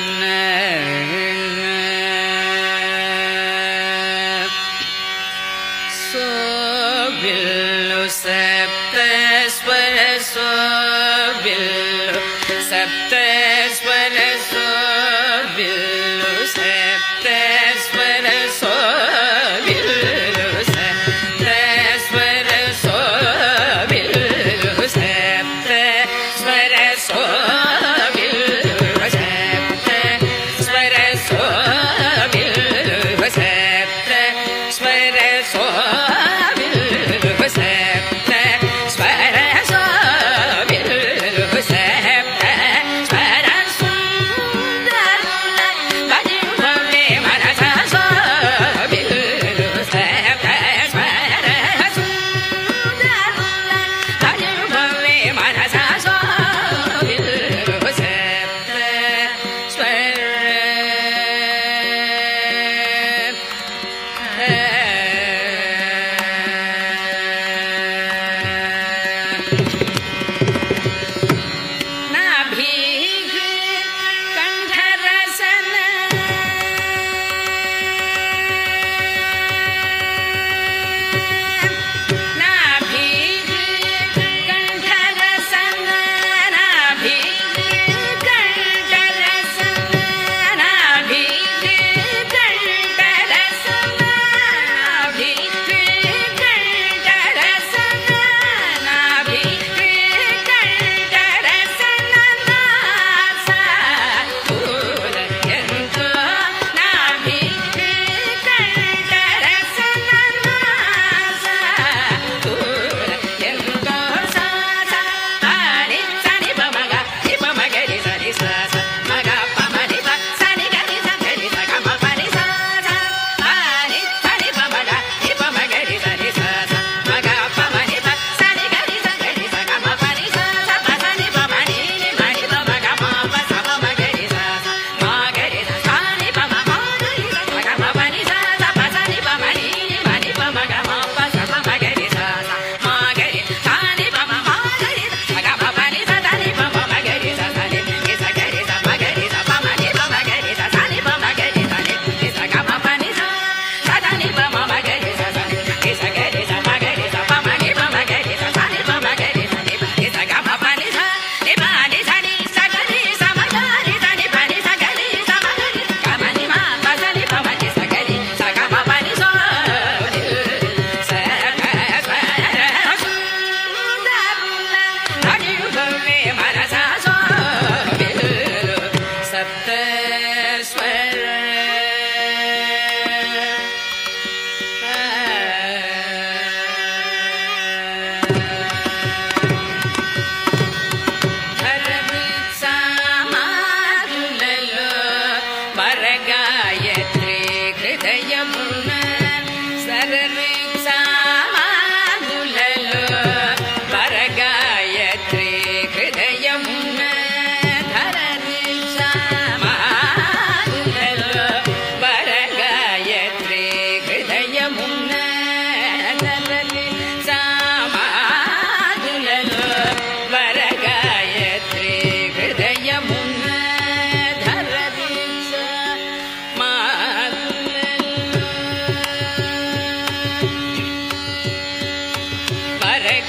Krishna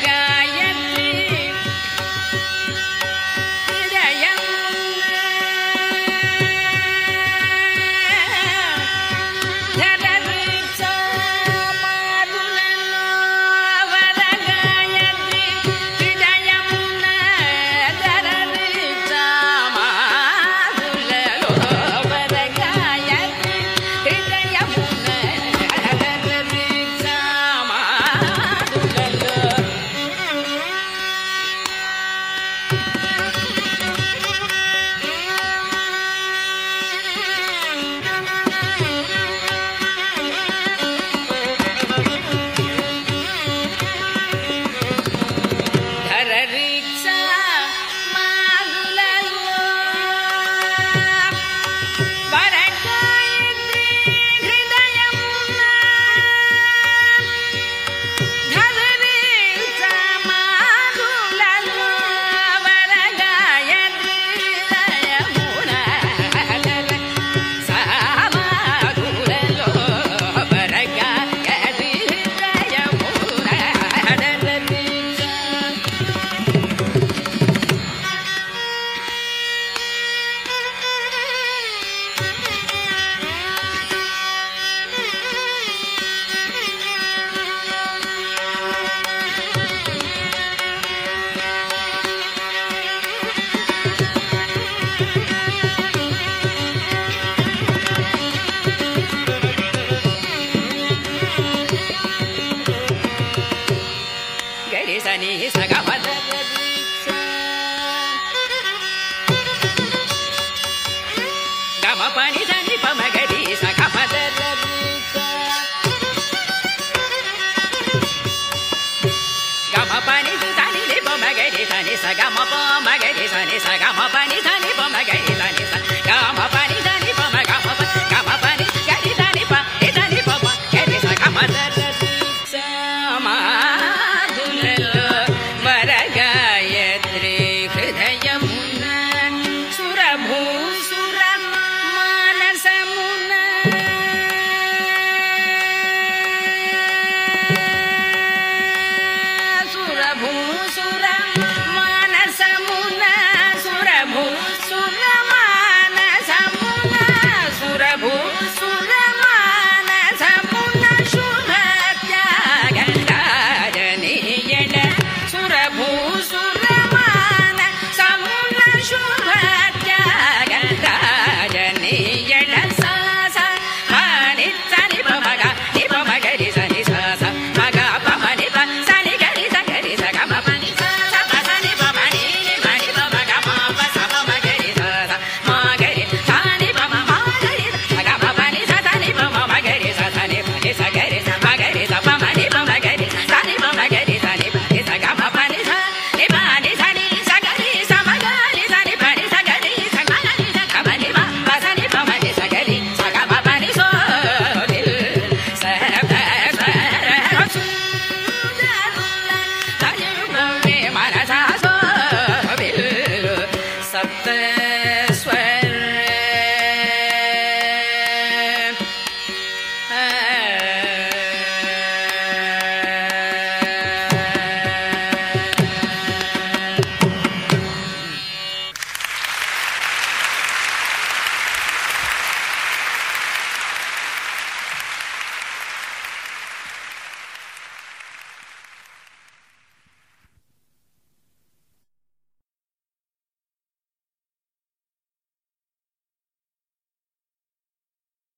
Yeah.